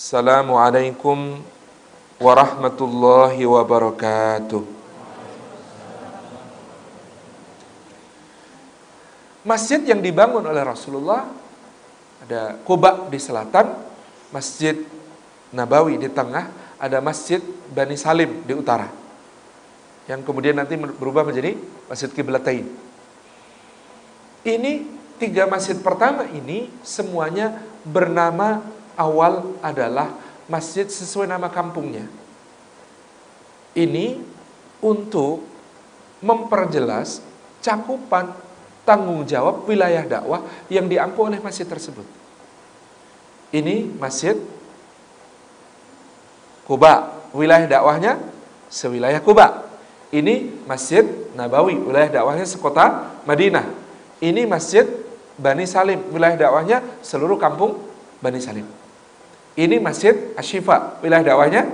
Assalamualaikum warahmatullahi wabarakatuh. Masjid yang dibangun oleh Rasulullah ada Kuba di selatan, Masjid Nabawi di tengah, ada Masjid Bani Salim di utara. Yang kemudian nanti berubah menjadi Masjid Qiblatain. Ini tiga masjid pertama ini semuanya bernama awal adalah masjid sesuai nama kampungnya. Ini untuk memperjelas cakupan tanggung jawab wilayah dakwah yang diampu oleh masjid tersebut. Ini masjid Kuba, wilayah dakwahnya sewilayah Kuba. Ini masjid Nabawi, wilayah dakwahnya sekota Madinah. Ini masjid Bani Salim, wilayah dakwahnya seluruh kampung Bani Salim. Ini Masjid Ashifa, wilayah dakwahnya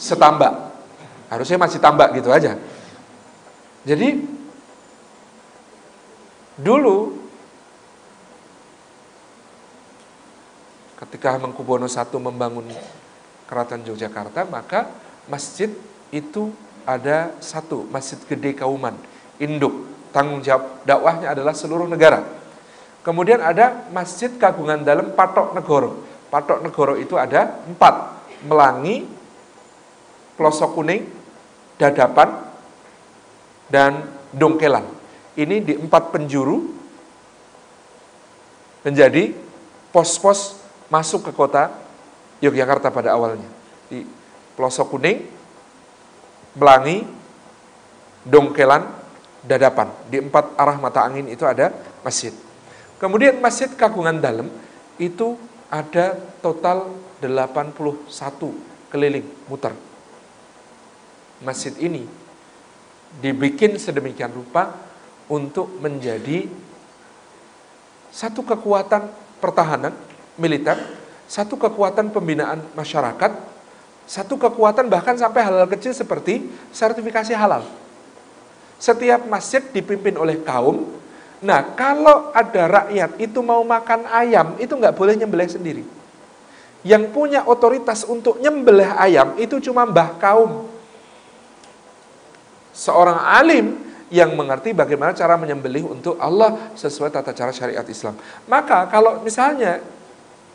setambak. Harusnya masih tambak gitu aja. Jadi dulu ketika Hamengkubuwono I membangun Keraton Yogyakarta, maka masjid itu ada satu, Masjid Gede Kauman, induk tanggung jawab dakwahnya adalah seluruh negara. Kemudian ada Masjid Kagungan Dalam Patok Negoro. Patok Negoro itu ada empat. Melangi, Pelosok Kuning, Dadapan, dan Dongkelan. Ini di empat penjuru menjadi pos-pos masuk ke kota Yogyakarta pada awalnya. Di Pelosok Kuning, Melangi, Dongkelan, dadapan. Di empat arah mata angin itu ada masjid. Kemudian masjid Kagungan Dalam itu ada total 81 keliling muter. Masjid ini dibikin sedemikian rupa untuk menjadi satu kekuatan pertahanan militer, satu kekuatan pembinaan masyarakat, satu kekuatan bahkan sampai hal-hal kecil seperti sertifikasi halal. Setiap masjid dipimpin oleh kaum. Nah, kalau ada rakyat itu mau makan ayam, itu nggak boleh nyembelih sendiri. Yang punya otoritas untuk nyembelih ayam itu cuma mbah kaum. Seorang alim yang mengerti bagaimana cara menyembelih untuk Allah sesuai tata cara syariat Islam. Maka kalau misalnya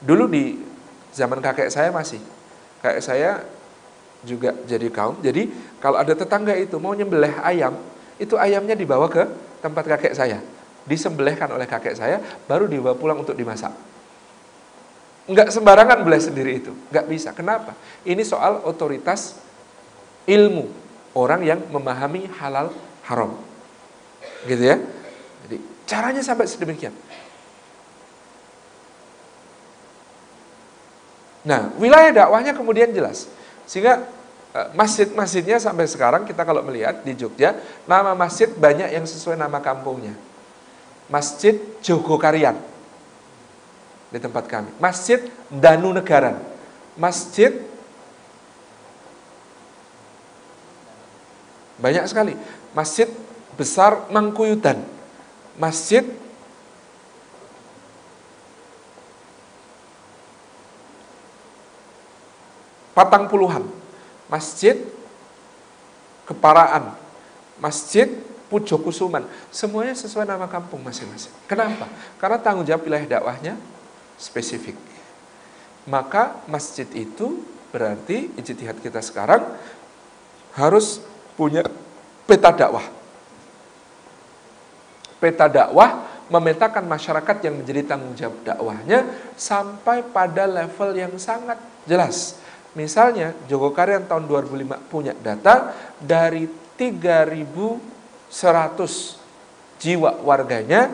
dulu di zaman kakek saya masih, kakek saya juga jadi kaum. Jadi kalau ada tetangga itu mau nyembelih ayam, itu ayamnya dibawa ke tempat kakek saya. Disembelihkan oleh kakek saya, baru dibawa pulang untuk dimasak. Enggak sembarangan boleh sendiri itu. Enggak bisa. Kenapa? Ini soal otoritas ilmu. Orang yang memahami halal haram. Gitu ya. Jadi caranya sampai sedemikian. Nah, wilayah dakwahnya kemudian jelas. Sehingga Eh, masjid-masjidnya sampai sekarang kita kalau melihat di Jogja, nama masjid banyak yang sesuai nama kampungnya. Masjid Jogokarian di tempat kami. Masjid Danu Negaran. Masjid banyak sekali. Masjid besar Mangkuyudan. Masjid Patang Puluhan masjid Keparaan, masjid Pujo Kusuman, semuanya sesuai nama kampung masing-masing. Kenapa? Karena tanggung jawab wilayah dakwahnya spesifik. Maka masjid itu berarti ijtihad kita sekarang harus punya peta dakwah. Peta dakwah memetakan masyarakat yang menjadi tanggung jawab dakwahnya sampai pada level yang sangat jelas Misalnya Jogokarian tahun 2005 punya data dari 3.100 jiwa warganya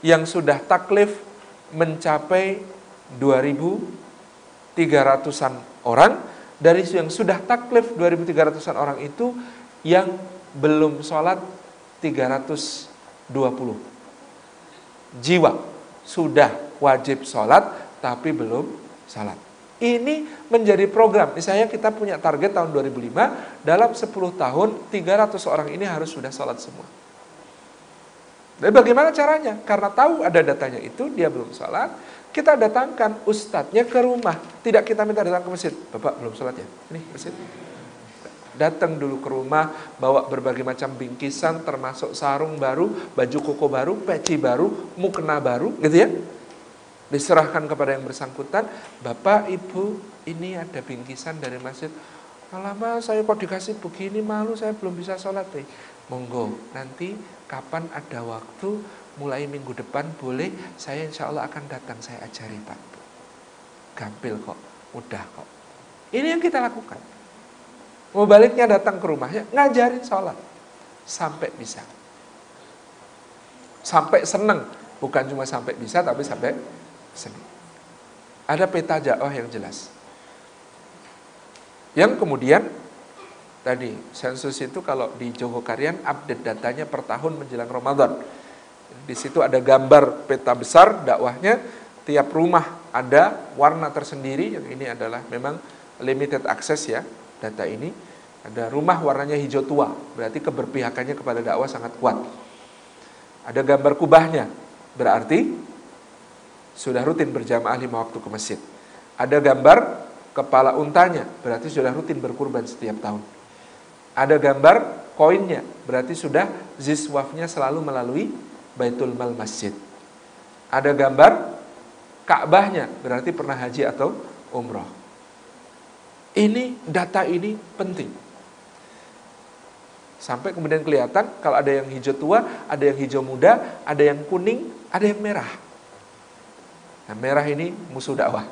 yang sudah taklif mencapai 2.300-an orang. Dari yang sudah taklif 2.300-an orang itu yang belum sholat 320 jiwa sudah wajib sholat tapi belum sholat. Ini menjadi program. Misalnya kita punya target tahun 2005, dalam 10 tahun 300 orang ini harus sudah sholat semua. Dan bagaimana caranya? Karena tahu ada datanya itu, dia belum sholat, kita datangkan ustadznya ke rumah. Tidak kita minta datang ke masjid. Bapak belum sholat ya? Ini masjid. Datang dulu ke rumah, bawa berbagai macam bingkisan, termasuk sarung baru, baju koko baru, peci baru, mukena baru, gitu ya. Diserahkan kepada yang bersangkutan, Bapak, Ibu, ini ada bingkisan dari masjid. Lama saya kok dikasih begini malu, saya belum bisa sholat. Nih. Monggo, nanti kapan ada waktu mulai minggu depan boleh saya insya Allah akan datang saya ajari Pak gampil kok mudah kok ini yang kita lakukan mau baliknya datang ke rumahnya ngajarin sholat sampai bisa sampai seneng bukan cuma sampai bisa tapi sampai ada peta dakwah yang jelas yang kemudian tadi sensus itu kalau di Jogokarian update datanya per tahun menjelang Ramadan. Di situ ada gambar peta besar dakwahnya, tiap rumah ada warna tersendiri, yang ini adalah memang limited access ya data ini. Ada rumah warnanya hijau tua, berarti keberpihakannya kepada dakwah sangat kuat. Ada gambar kubahnya, berarti sudah rutin berjamaah lima waktu ke masjid. Ada gambar kepala untanya, berarti sudah rutin berkurban setiap tahun. Ada gambar koinnya, berarti sudah ziswafnya selalu melalui Baitul Mal Masjid. Ada gambar Ka'bahnya, berarti pernah haji atau umroh. Ini data ini penting. Sampai kemudian kelihatan kalau ada yang hijau tua, ada yang hijau muda, ada yang kuning, ada yang merah. Nah, merah ini musuh dakwah.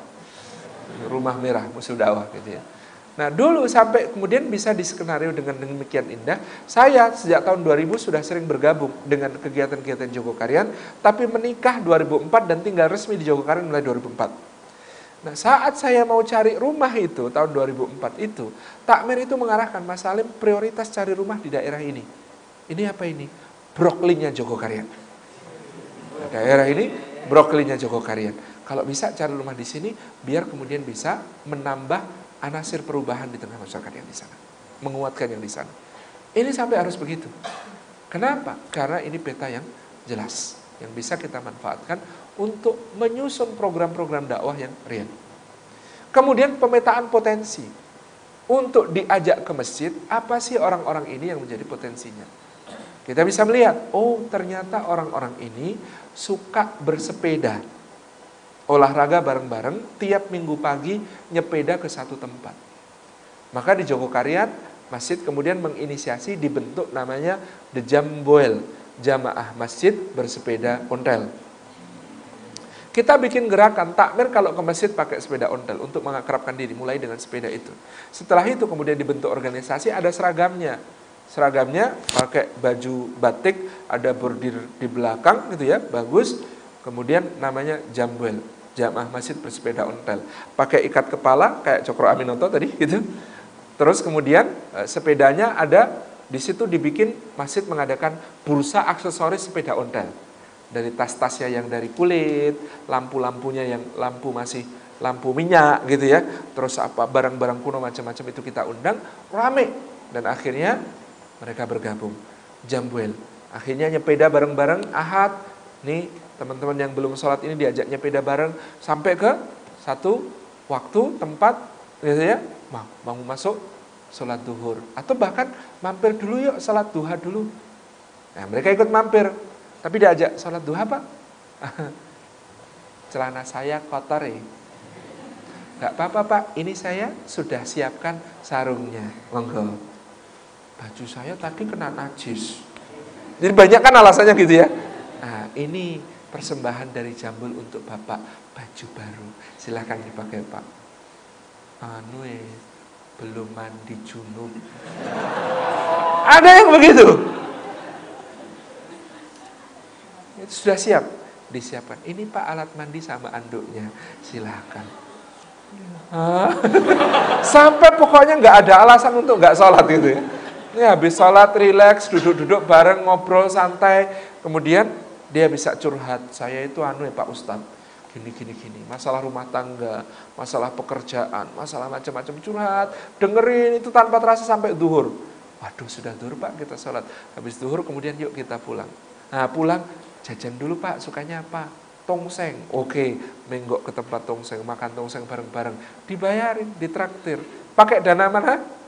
Rumah merah musuh dakwah gitu ya. Nah dulu sampai kemudian bisa diskenario dengan demikian indah. Saya sejak tahun 2000 sudah sering bergabung dengan kegiatan-kegiatan Jogokarian, tapi menikah 2004 dan tinggal resmi di Jogokarian mulai 2004. Nah saat saya mau cari rumah itu tahun 2004 itu, takmir itu mengarahkan Mas Salim prioritas cari rumah di daerah ini. Ini apa ini? Broklinya Jogokarian. Nah, daerah ini broklinya Jogokarian. Kalau bisa cari rumah di sini, biar kemudian bisa menambah anasir perubahan di tengah masyarakat yang di sana. Menguatkan yang di sana. Ini sampai harus begitu. Kenapa? Karena ini peta yang jelas. Yang bisa kita manfaatkan untuk menyusun program-program dakwah yang real. Kemudian pemetaan potensi. Untuk diajak ke masjid, apa sih orang-orang ini yang menjadi potensinya? Kita bisa melihat, oh ternyata orang-orang ini suka bersepeda olahraga bareng-bareng tiap minggu pagi nyepeda ke satu tempat. Maka di Jogokarian, masjid kemudian menginisiasi dibentuk namanya The Jamboel, Jamaah Masjid Bersepeda Ontel. Kita bikin gerakan takmir kalau ke masjid pakai sepeda ontel untuk mengakrabkan diri, mulai dengan sepeda itu. Setelah itu kemudian dibentuk organisasi, ada seragamnya. Seragamnya pakai baju batik, ada bordir di belakang gitu ya, bagus Kemudian namanya jambel, jamaah masjid bersepeda ontel. Pakai ikat kepala kayak Cokro Aminoto tadi gitu. Terus kemudian eh, sepedanya ada di situ dibikin masjid mengadakan bursa aksesoris sepeda ontel. Dari tas-tasnya yang dari kulit, lampu-lampunya yang lampu masih lampu minyak gitu ya. Terus apa barang-barang kuno macam-macam itu kita undang, rame. Dan akhirnya mereka bergabung. Jambuel. Akhirnya nyepeda bareng-bareng. Ahad. Nih teman-teman yang belum sholat ini diajaknya peda bareng. Sampai ke satu waktu tempat ya mau mau masuk sholat duhur. Atau bahkan mampir dulu yuk sholat duha dulu. Nah mereka ikut mampir. Tapi diajak sholat duha pak. Celana saya kotor ya nggak apa-apa pak. Ini saya sudah siapkan sarungnya. Monggo baju saya tadi kena najis jadi banyak kan alasannya gitu ya nah ini persembahan dari Jambul untuk Bapak baju baru. Silahkan dipakai Pak. Anu eh, belum mandi junub. Ada yang begitu. Itu sudah siap, disiapkan. Ini Pak alat mandi sama anduknya, silahkan. Sampai pokoknya nggak ada alasan untuk nggak sholat gitu ya. Ini habis sholat, rileks, duduk-duduk bareng, ngobrol santai. Kemudian dia bisa curhat, saya itu anu ya Pak Ustadz, gini gini gini, masalah rumah tangga, masalah pekerjaan, masalah macam-macam curhat, dengerin itu tanpa terasa sampai duhur. Waduh sudah duhur Pak kita sholat, habis duhur kemudian yuk kita pulang. Nah pulang jajan dulu pak, sukanya apa? Tongseng, oke, menggok ke tempat tongseng, makan tongseng bareng-bareng, dibayarin, ditraktir. Pakai dana mana?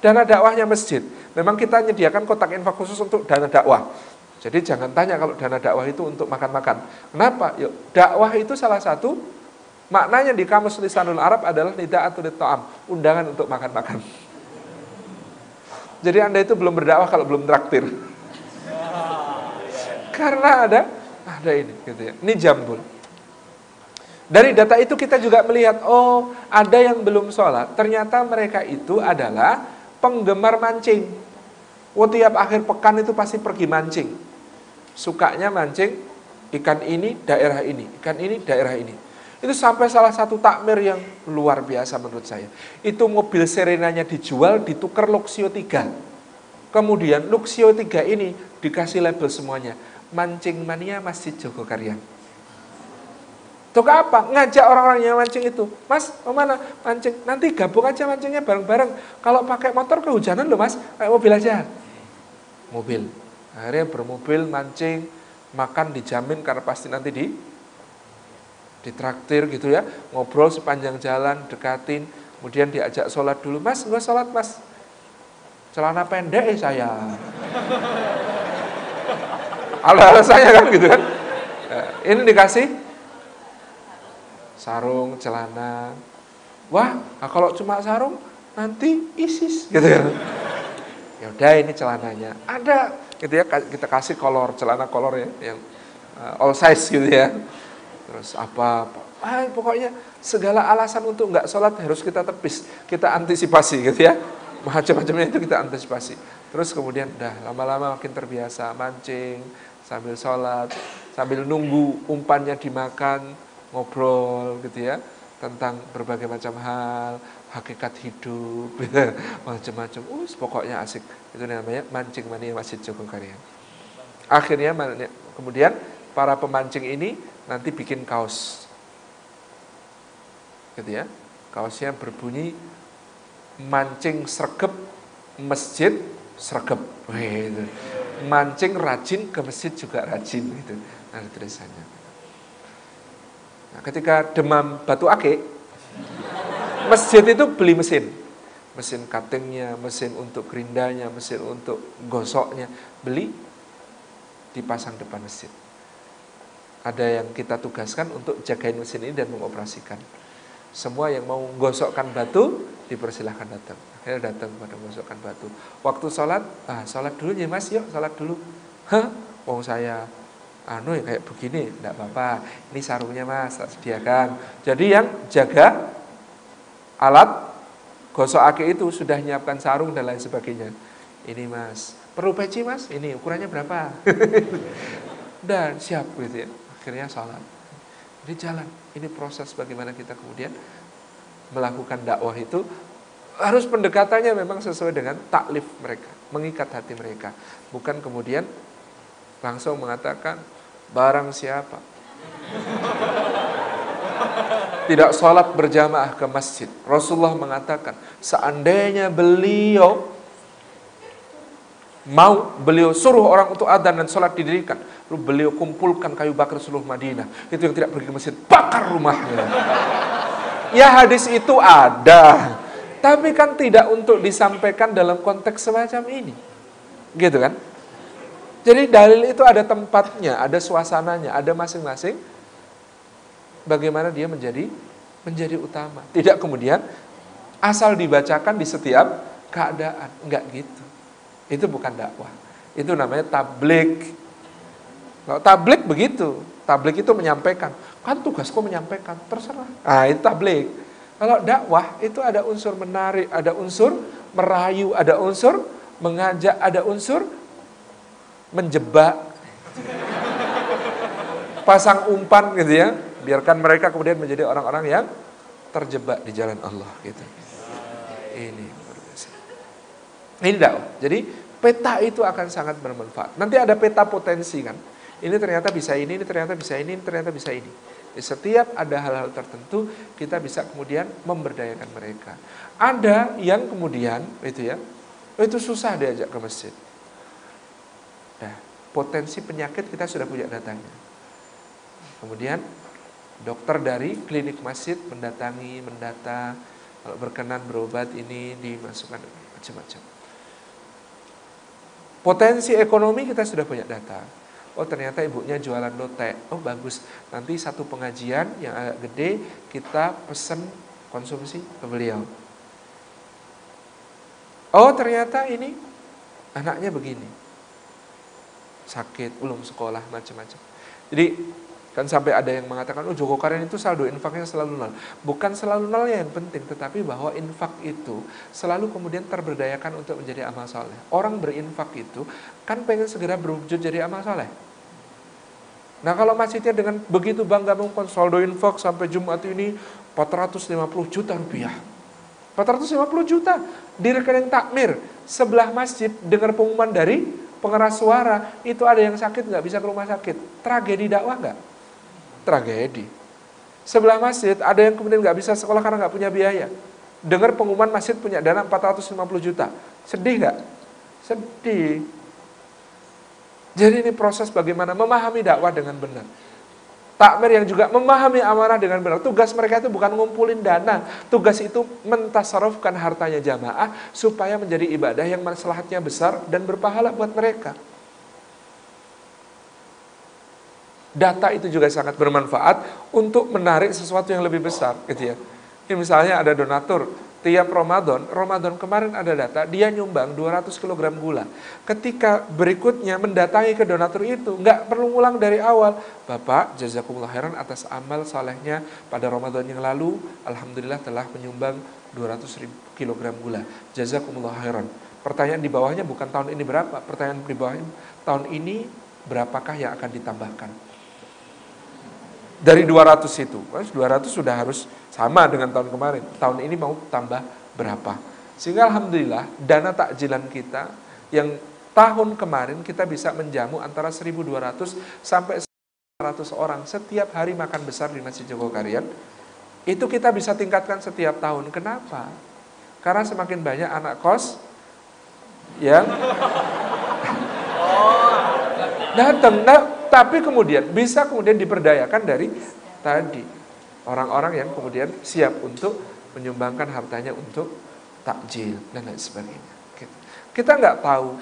Dana dakwahnya masjid. Memang kita menyediakan kotak infak khusus untuk dana dakwah. Jadi jangan tanya kalau dana dakwah itu untuk makan-makan. Kenapa? Yuk, dakwah itu salah satu maknanya di kamus lisanul Arab adalah atau ta'am, undangan untuk makan-makan. Jadi Anda itu belum berdakwah kalau belum traktir. Karena ada ada ini gitu ya. Ini jambul. Dari data itu kita juga melihat, oh ada yang belum sholat. Ternyata mereka itu adalah penggemar mancing. Oh tiap akhir pekan itu pasti pergi mancing. Sukanya mancing ikan ini daerah ini, ikan ini daerah ini. Itu sampai salah satu takmir yang luar biasa menurut saya. Itu mobil serenanya dijual, ditukar Luxio 3. Kemudian Luxio 3 ini dikasih label semuanya mancing mania Masjid Untuk apa? Ngajak orang-orang yang mancing itu. Mas, mau mana? Mancing. Nanti gabung aja mancingnya bareng-bareng. Kalau pakai motor kehujanan loh mas, kayak mobil aja. Mobil. Akhirnya bermobil, mancing, makan dijamin karena pasti nanti di ditraktir gitu ya. Ngobrol sepanjang jalan, dekatin. Kemudian diajak sholat dulu. Mas, gua sholat mas. Celana pendek eh saya ada alasannya kan gitu kan. Ini dikasih sarung, celana. Wah, nah kalau cuma sarung nanti ISIS gitu ya. Ya udah ini celananya. Ada gitu ya kita kasih kolor, celana kolor ya yang uh, all size gitu ya. Terus apa, ah, pokoknya segala alasan untuk nggak sholat harus kita tepis, kita antisipasi gitu ya. Macam-macamnya itu kita antisipasi. Terus kemudian udah lama-lama makin terbiasa mancing, sambil sholat, sambil nunggu umpannya dimakan, ngobrol gitu ya, tentang berbagai macam hal, hakikat hidup, macam-macam. Uh, pokoknya asik. Itu namanya mancing mania Masjid Jogokaryan. Akhirnya kemudian para pemancing ini nanti bikin kaos. Gitu ya. Kaosnya berbunyi mancing sergep masjid sergep. Gitu mancing rajin ke masjid juga rajin gitu ada tulisannya nah, ketika demam batu ake masjid itu beli mesin mesin cuttingnya mesin untuk gerindanya mesin untuk gosoknya beli dipasang depan masjid ada yang kita tugaskan untuk jagain mesin ini dan mengoperasikan semua yang mau gosokkan batu dipersilahkan datang Akhirnya datang pada masukkan batu. Waktu sholat, ah sholat dulu ya mas, yuk sholat dulu. Hah? Wong saya anu ya kayak begini, enggak apa-apa. Ini sarungnya mas, tak sediakan. Jadi yang jaga alat gosok ake itu sudah menyiapkan sarung dan lain sebagainya. Ini mas, perlu peci mas? Ini ukurannya berapa? dan siap gitu ya. Akhirnya sholat. Ini jalan, ini proses bagaimana kita kemudian melakukan dakwah itu harus pendekatannya memang sesuai dengan taklif mereka, mengikat hati mereka. Bukan kemudian langsung mengatakan barang siapa. Tidak sholat berjamaah ke masjid. Rasulullah mengatakan, seandainya beliau mau beliau suruh orang untuk adzan dan sholat didirikan, lalu beliau kumpulkan kayu bakar seluruh Madinah. Itu yang tidak pergi ke masjid, bakar rumahnya. Ya hadis itu ada. Tapi kan tidak untuk disampaikan dalam konteks semacam ini. Gitu kan? Jadi dalil itu ada tempatnya, ada suasananya, ada masing-masing bagaimana dia menjadi menjadi utama. Tidak kemudian asal dibacakan di setiap keadaan, enggak gitu. Itu bukan dakwah. Itu namanya tablik. Kalau tablik begitu, tablik itu menyampaikan. Kan tugasku menyampaikan, terserah. Ah, itu tablik. Kalau dakwah itu ada unsur menarik, ada unsur merayu, ada unsur mengajak, ada unsur menjebak. Pasang umpan gitu ya, biarkan mereka kemudian menjadi orang-orang yang terjebak di jalan Allah gitu. Ini Ini. Jadi peta itu akan sangat bermanfaat. Nanti ada peta potensi kan. Ini ternyata bisa ini, ini ternyata bisa ini, ini ternyata bisa ini. Setiap ada hal-hal tertentu kita bisa kemudian memberdayakan mereka. Ada yang kemudian itu ya, itu susah diajak ke masjid. Nah, potensi penyakit kita sudah punya datanya. Kemudian dokter dari klinik masjid mendatangi, mendata, kalau berkenan berobat ini dimasukkan macam-macam. Potensi ekonomi kita sudah punya data. Oh ternyata ibunya jualan lotek. Oh bagus. Nanti satu pengajian yang agak gede kita pesen konsumsi ke beliau. Oh ternyata ini anaknya begini. Sakit, belum sekolah, macam-macam. Jadi Kan sampai ada yang mengatakan, oh Joko Karen itu saldo infaknya selalu nol. Bukan selalu nol yang penting, tetapi bahwa infak itu selalu kemudian terberdayakan untuk menjadi amal soleh. Orang berinfak itu kan pengen segera berwujud jadi amal soleh. Nah kalau masjidnya dengan begitu bangga mengumumkan saldo infak sampai Jumat ini 450 juta rupiah. 450 juta di rekening takmir sebelah masjid dengar pengumuman dari pengeras suara itu ada yang sakit nggak bisa ke rumah sakit tragedi dakwah nggak tragedi. Sebelah masjid ada yang kemudian nggak bisa sekolah karena nggak punya biaya. Dengar pengumuman masjid punya dana 450 juta. Sedih nggak? Sedih. Jadi ini proses bagaimana memahami dakwah dengan benar. Takmir yang juga memahami amanah dengan benar. Tugas mereka itu bukan ngumpulin dana. Tugas itu mentasarufkan hartanya jamaah supaya menjadi ibadah yang maslahatnya besar dan berpahala buat mereka. Data itu juga sangat bermanfaat untuk menarik sesuatu yang lebih besar, gitu ya. Ini misalnya ada donatur, tiap Ramadan, Ramadan kemarin ada data, dia nyumbang 200 kg gula. Ketika berikutnya mendatangi ke donatur itu, nggak perlu ngulang dari awal. Bapak, jazakumullah khairan atas amal salehnya pada Ramadan yang lalu, Alhamdulillah telah menyumbang 200 kg gula. Jazakumullah khairan. Pertanyaan di bawahnya bukan tahun ini berapa, pertanyaan di bawahnya tahun ini berapakah yang akan ditambahkan dari 200 itu. 200 sudah harus sama dengan tahun kemarin. Tahun ini mau tambah berapa? Sehingga Alhamdulillah dana takjilan kita yang tahun kemarin kita bisa menjamu antara 1.200 sampai 100 orang setiap hari makan besar di Masjid Jogokarian. Itu kita bisa tingkatkan setiap tahun. Kenapa? Karena semakin banyak anak kos yang datang. Nah, tapi kemudian bisa kemudian diperdayakan dari tadi orang-orang yang kemudian siap untuk menyumbangkan hartanya untuk takjil dan lain sebagainya. Gitu. Kita nggak tahu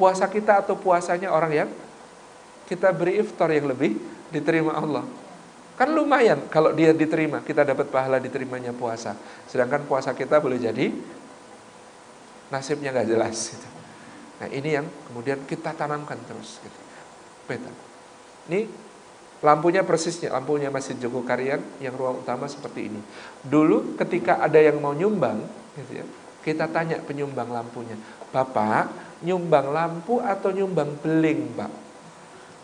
puasa kita atau puasanya orang yang kita beri iftar yang lebih diterima Allah. Kan lumayan kalau dia diterima, kita dapat pahala diterimanya puasa. Sedangkan puasa kita boleh jadi nasibnya nggak jelas. Gitu. Nah ini yang kemudian kita tanamkan terus. Gitu. Ini lampunya persisnya, lampunya Masjid Joko Karyan yang ruang utama seperti ini. Dulu ketika ada yang mau nyumbang, gitu ya, kita tanya penyumbang lampunya, Bapak nyumbang lampu atau nyumbang beling, Pak?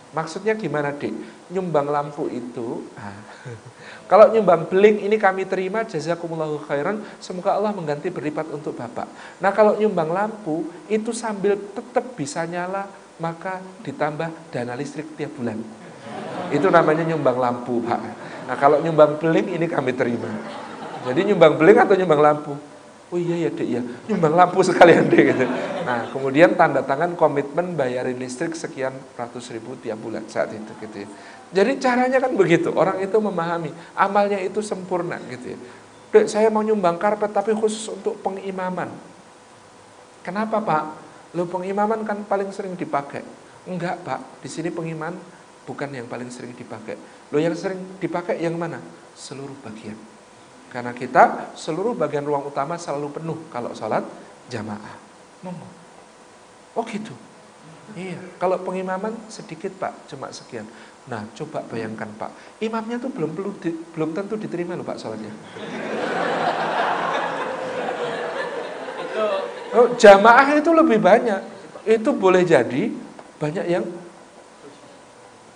Maksudnya gimana, Dik? Nyumbang lampu itu, ah, kalau nyumbang beling ini kami terima, jazakumullahu khairan, semoga Allah mengganti berlipat untuk Bapak. Nah kalau nyumbang lampu, itu sambil tetap bisa nyala, maka ditambah dana listrik tiap bulan. Itu namanya nyumbang lampu, Pak. Nah, kalau nyumbang beling ini kami terima. Jadi nyumbang beling atau nyumbang lampu? Oh iya ya dek iya, nyumbang lampu sekalian dek gitu. Nah kemudian tanda tangan komitmen bayarin listrik sekian ratus ribu tiap bulan saat itu gitu ya. Jadi caranya kan begitu, orang itu memahami amalnya itu sempurna gitu ya. Dek saya mau nyumbang karpet tapi khusus untuk pengimaman. Kenapa pak? Lo pengimaman kan paling sering dipakai. Enggak, Pak. Di sini pengiman bukan yang paling sering dipakai. Lo yang sering dipakai yang mana? Seluruh bagian. Karena kita seluruh bagian ruang utama selalu penuh kalau sholat jamaah. Monggo. Oh gitu. Iya, kalau pengimaman sedikit Pak, cuma sekian. Nah, coba bayangkan Pak, imamnya tuh belum perlu di, belum tentu diterima loh Pak sholatnya. Oh, jamaah itu lebih banyak. Itu boleh jadi banyak yang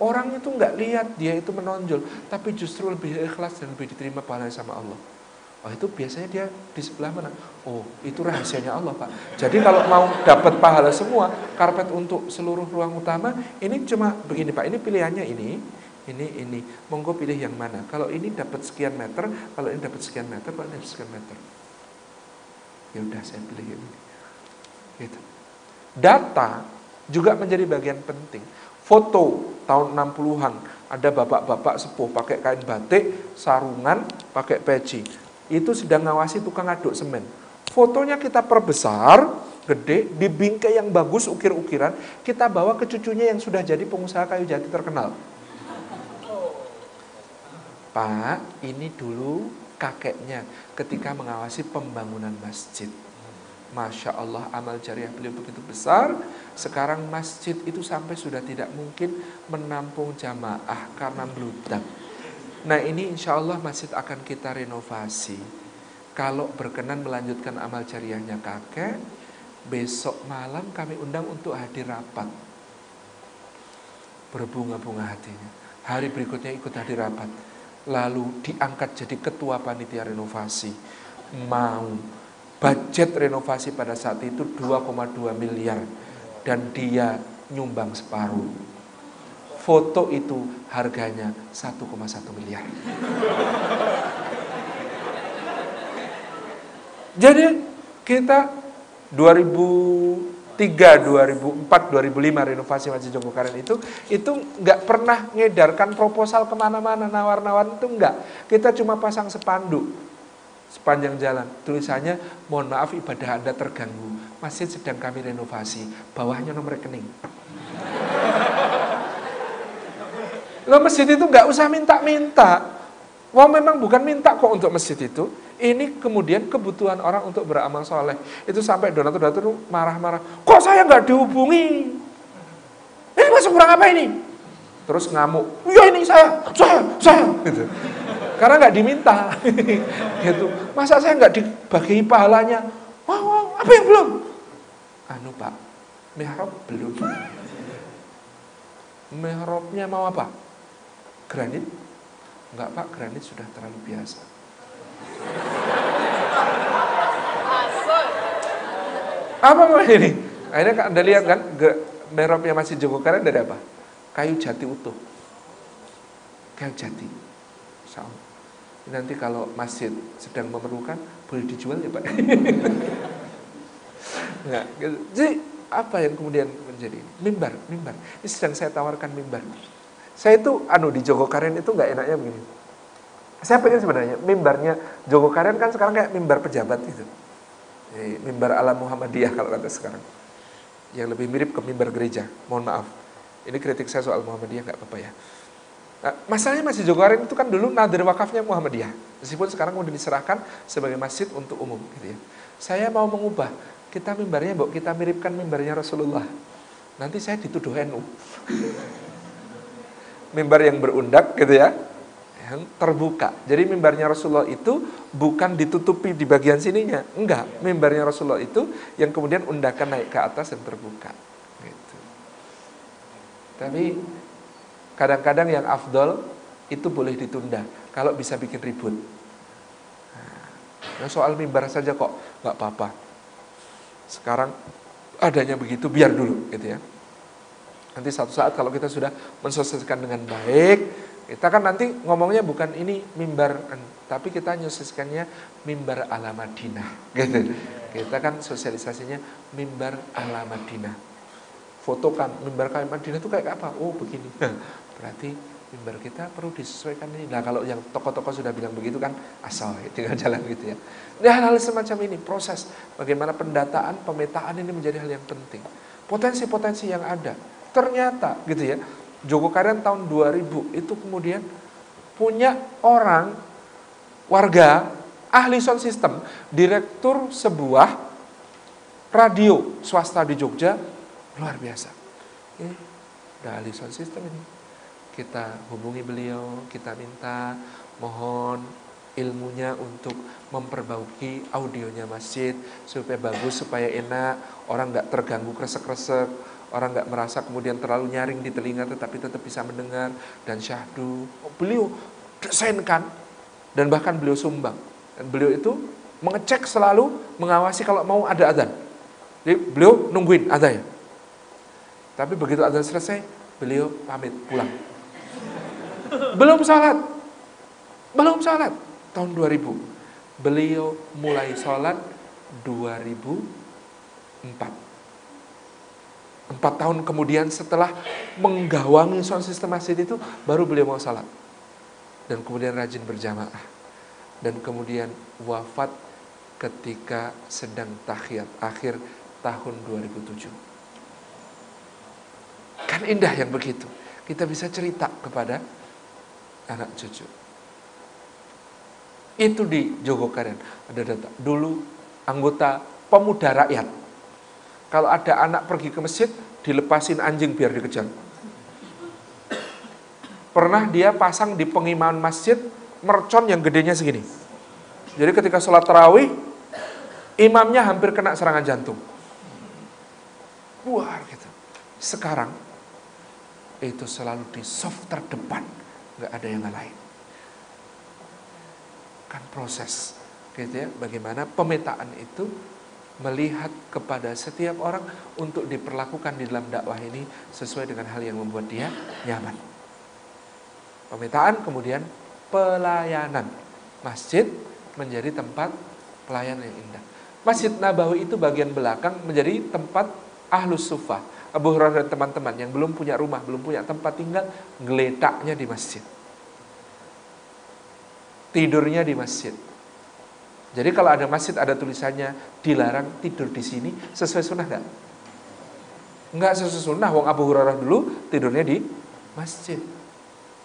orang itu nggak lihat dia itu menonjol, tapi justru lebih ikhlas dan lebih diterima pahala sama Allah. Oh itu biasanya dia di sebelah mana? Oh itu rahasianya Allah Pak. Jadi kalau mau dapat pahala semua, karpet untuk seluruh ruang utama, ini cuma begini Pak, ini pilihannya ini, ini, ini. Monggo pilih yang mana. Kalau ini dapat sekian meter, kalau ini dapat sekian meter, kalau ini dapat sekian meter. Ya udah saya pilih ini. Gitu. Data juga menjadi bagian penting. Foto tahun 60-an, ada bapak-bapak sepuh pakai kain batik, sarungan, pakai peci. Itu sedang ngawasi tukang aduk semen. Fotonya kita perbesar, gede, di bingkai yang bagus, ukir-ukiran, kita bawa ke cucunya yang sudah jadi pengusaha kayu jati terkenal. Pak, ini dulu kakeknya ketika mengawasi pembangunan masjid. Masya Allah amal jariah beliau begitu besar. Sekarang masjid itu sampai sudah tidak mungkin menampung jamaah karena meludak. Nah ini insya Allah masjid akan kita renovasi. Kalau berkenan melanjutkan amal jariahnya kakek Besok malam kami undang untuk hadir rapat. Berbunga-bunga hatinya. Hari berikutnya ikut hadir rapat. Lalu diangkat jadi ketua panitia renovasi. Mau budget renovasi pada saat itu 2,2 miliar dan dia nyumbang separuh. Foto itu harganya 1,1 miliar. Jadi kita 2003, 2004, 2005 renovasi Masjid Jogokaren itu itu nggak pernah ngedarkan proposal ke mana-mana nawar-nawar itu nggak. Kita cuma pasang spanduk sepanjang jalan. Tulisannya, mohon maaf ibadah Anda terganggu. Masjid sedang kami renovasi. Bawahnya nomor rekening. Lo masjid itu nggak usah minta-minta. Wah memang bukan minta kok untuk masjid itu. Ini kemudian kebutuhan orang untuk beramal soleh. Itu sampai donatur-donatur marah-marah. Kok saya nggak dihubungi? Ini masuk kurang apa ini? Terus ngamuk. Iya ini saya, saya, saya. Gitu. Karena nggak diminta. gitu. Masa saya nggak dibagi pahalanya? Wah, wah, apa yang belum? Anu Pak, mihrab belum. Mihrabnya mau apa? Granit? Enggak Pak, granit sudah terlalu biasa. Apa mau ini? Akhirnya Anda lihat kan, mihrabnya masih Joko Karen dari apa? Kayu jati utuh. Kayu jati. Sama nanti kalau masjid sedang memerlukan boleh dijual ya Pak. Nggak, gitu. Jadi apa yang kemudian menjadi mimbar, mimbar. Ini sedang saya tawarkan mimbar. Saya itu anu di Jogokaren itu nggak enaknya begini. Saya pengen sebenarnya mimbarnya Jogokaren kan sekarang kayak mimbar pejabat itu. Jadi, mimbar ala Muhammadiyah kalau kata sekarang. Yang lebih mirip ke mimbar gereja. Mohon maaf. Ini kritik saya soal Muhammadiyah nggak apa-apa ya. Nah, masalahnya Masjid Jogoaren itu kan dulu nadir wakafnya Muhammadiyah. Meskipun sekarang kemudian diserahkan sebagai masjid untuk umum gitu ya. Saya mau mengubah, kita mimbarnya bu, kita miripkan mimbarnya Rasulullah. Nanti saya dituduh NU. Mimbar yang berundak gitu ya, yang terbuka. Jadi mimbarnya Rasulullah itu bukan ditutupi di bagian sininya, enggak. Mimbarnya Rasulullah itu yang kemudian undakan naik ke atas dan terbuka. Gitu. Tapi Kadang-kadang yang afdol itu boleh ditunda kalau bisa bikin ribut. Nah, soal mimbar saja kok nggak apa-apa. Sekarang adanya begitu biar dulu gitu ya. Nanti satu saat kalau kita sudah mensosialisasikan dengan baik, kita kan nanti ngomongnya bukan ini mimbar, tapi kita nyosialisasikannya mimbar ala Madinah gitu. Kita kan sosialisasinya mimbar ala Madinah. Fotokan mimbar kayak Madinah itu kayak apa? Oh begini. Berarti mimbar kita perlu disesuaikan ini. Nah kalau yang tokoh-tokoh sudah bilang begitu kan asal ya, tinggal jalan gitu ya. Nah hal-hal semacam ini proses bagaimana pendataan, pemetaan ini menjadi hal yang penting. Potensi-potensi yang ada. Ternyata gitu ya. Joko Karyan tahun 2000 itu kemudian punya orang warga ahli sound system, direktur sebuah radio swasta di Jogja luar biasa. Ini ahli sound system ini kita hubungi beliau, kita minta mohon ilmunya untuk memperbaiki audionya masjid supaya bagus, supaya enak, orang nggak terganggu kresek-kresek, orang nggak merasa kemudian terlalu nyaring di telinga tetapi tetap bisa mendengar dan syahdu. Oh, beliau desainkan dan bahkan beliau sumbang. Dan beliau itu mengecek selalu, mengawasi kalau mau ada adzan. Jadi beliau nungguin ada ya. Tapi begitu adzan selesai, beliau pamit pulang. Belum sholat. Belum sholat. Tahun 2000. Beliau mulai sholat 2004. Empat tahun kemudian setelah menggawangi soal sistem masjid itu, baru beliau mau salat. Dan kemudian rajin berjamaah. Dan kemudian wafat ketika sedang tahiyat akhir tahun 2007. Kan indah yang begitu. Kita bisa cerita kepada anak cucu. Itu di Jogokarian. Ada data. Dulu anggota pemuda rakyat. Kalau ada anak pergi ke masjid, dilepasin anjing biar dikejar. Pernah dia pasang di pengimaman masjid mercon yang gedenya segini. Jadi ketika sholat tarawih, imamnya hampir kena serangan jantung. Wah gitu. Sekarang itu selalu di soft terdepan, nggak ada yang lain. Kan proses, gitu ya. Bagaimana pemetaan itu melihat kepada setiap orang untuk diperlakukan di dalam dakwah ini sesuai dengan hal yang membuat dia nyaman. Pemetaan kemudian pelayanan. Masjid menjadi tempat pelayanan yang indah. Masjid Nabawi itu bagian belakang menjadi tempat ahlus sufah. Abu Hurairah dan teman-teman yang belum punya rumah, belum punya tempat tinggal, geletaknya di masjid. Tidurnya di masjid jadi kalau ada masjid ada tulisannya dilarang tidur di sini sesuai sunnah nggak? Nggak sesuai sunnah. Wong Abu Hurairah dulu tidurnya di masjid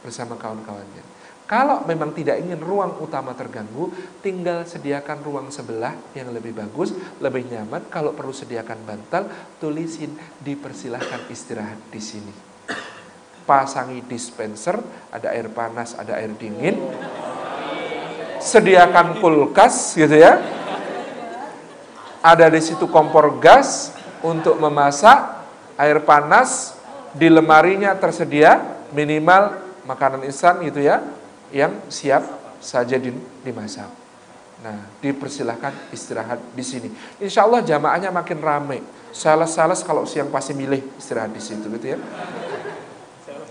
bersama kawan-kawannya. Kalau memang tidak ingin ruang utama terganggu, tinggal sediakan ruang sebelah yang lebih bagus, lebih nyaman. Kalau perlu sediakan bantal, tulisin dipersilahkan istirahat di sini. Pasangi dispenser, ada air panas, ada air dingin sediakan kulkas gitu ya. Ada di situ kompor gas untuk memasak, air panas di lemarinya tersedia minimal makanan instan gitu ya yang siap saja dimasak. Nah, dipersilahkan istirahat di sini. Insya Allah jamaahnya makin ramai. Sales-sales kalau siang pasti milih istirahat di situ gitu ya.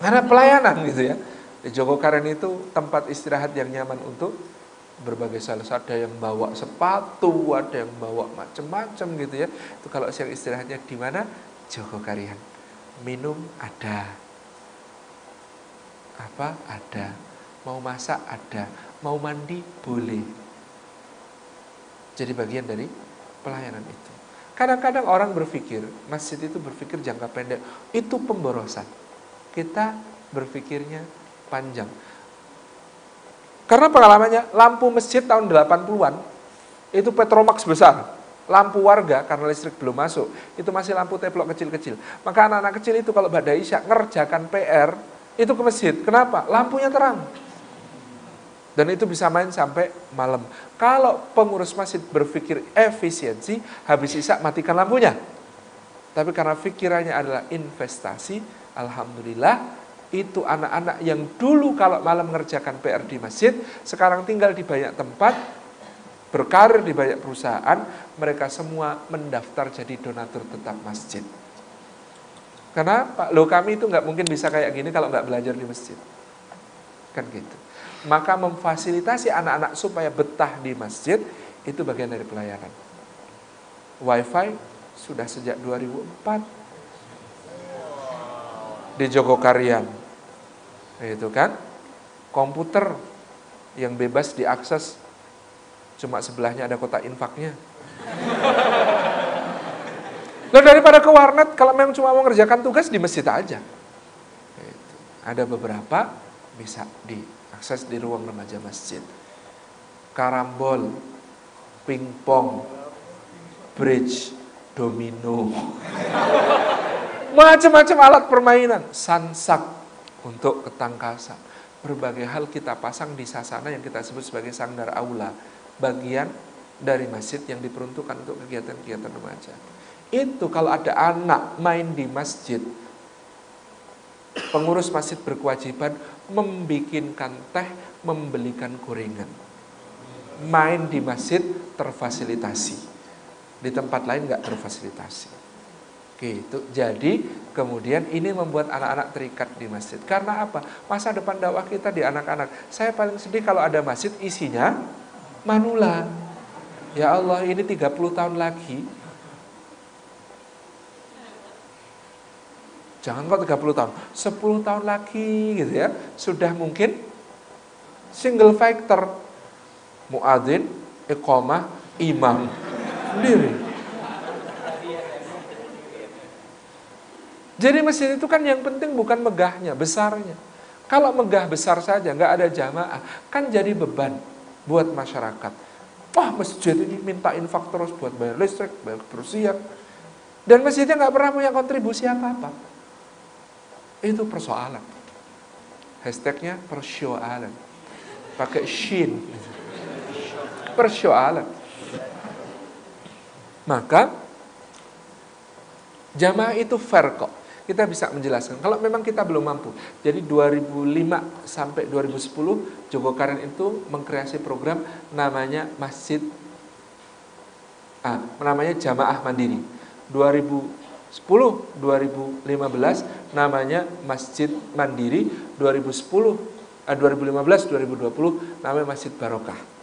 Karena pelayanan gitu ya. Di Jogokaren itu tempat istirahat yang nyaman untuk berbagai sales ada yang bawa sepatu, ada yang bawa macam-macam gitu ya. Itu kalau siang istirahatnya di mana? Joko Karian. Minum ada. Apa? Ada. Mau masak ada. Mau mandi boleh. Jadi bagian dari pelayanan itu. Kadang-kadang orang berpikir, masjid itu berpikir jangka pendek. Itu pemborosan. Kita berpikirnya panjang. Karena pengalamannya lampu masjid tahun 80-an itu Petromax besar. Lampu warga karena listrik belum masuk, itu masih lampu teplok kecil-kecil. Maka anak-anak kecil itu kalau pada Isya ngerjakan PR, itu ke masjid. Kenapa? Lampunya terang. Dan itu bisa main sampai malam. Kalau pengurus masjid berpikir efisiensi, habis Isya matikan lampunya. Tapi karena pikirannya adalah investasi, Alhamdulillah itu anak-anak yang dulu kalau malam mengerjakan PR di masjid, sekarang tinggal di banyak tempat, berkarir di banyak perusahaan, mereka semua mendaftar jadi donatur tetap masjid. Kenapa? Lo kami itu nggak mungkin bisa kayak gini kalau nggak belajar di masjid. Kan gitu. Maka memfasilitasi anak-anak supaya betah di masjid, itu bagian dari pelayanan. Wifi sudah sejak 2004 di Jogokarian. Itu kan? Komputer yang bebas diakses cuma sebelahnya ada kotak infaknya. Nah daripada ke warnet kalau memang cuma mau mengerjakan tugas di masjid aja. Ada beberapa bisa diakses di ruang remaja masjid. Karambol, pingpong, bridge, domino macam-macam alat permainan, sansak untuk ketangkasan. Berbagai hal kita pasang di sasana yang kita sebut sebagai sanggar aula, bagian dari masjid yang diperuntukkan untuk kegiatan-kegiatan remaja. Itu kalau ada anak main di masjid, pengurus masjid berkewajiban membikinkan teh, membelikan gorengan. Main di masjid terfasilitasi. Di tempat lain nggak terfasilitasi. Gitu. Jadi kemudian ini membuat anak-anak terikat di masjid. Karena apa? Masa depan dakwah kita di anak-anak. Saya paling sedih kalau ada masjid isinya manula. Ya Allah, ini 30 tahun lagi Jangan kok 30 tahun, 10 tahun lagi gitu ya. Sudah mungkin single factor muadzin, iqamah, imam sendiri. Jadi masjid itu kan yang penting bukan megahnya, besarnya. Kalau megah besar saja, nggak ada jamaah, kan jadi beban buat masyarakat. Wah masjid ini minta infak terus buat bayar listrik, bayar kebersihan. Dan masjidnya nggak pernah punya kontribusi apa-apa. Itu persoalan. Hashtagnya persoalan. Pakai shin. Persoalan. Maka jamaah itu fair kok kita bisa menjelaskan. Kalau memang kita belum mampu. Jadi 2005 sampai 2010 Joko Karen itu mengkreasi program namanya Masjid ah, namanya Jamaah Mandiri. 2010 2015 namanya Masjid Mandiri, 2010 ah, 2015 2020 namanya Masjid Barokah.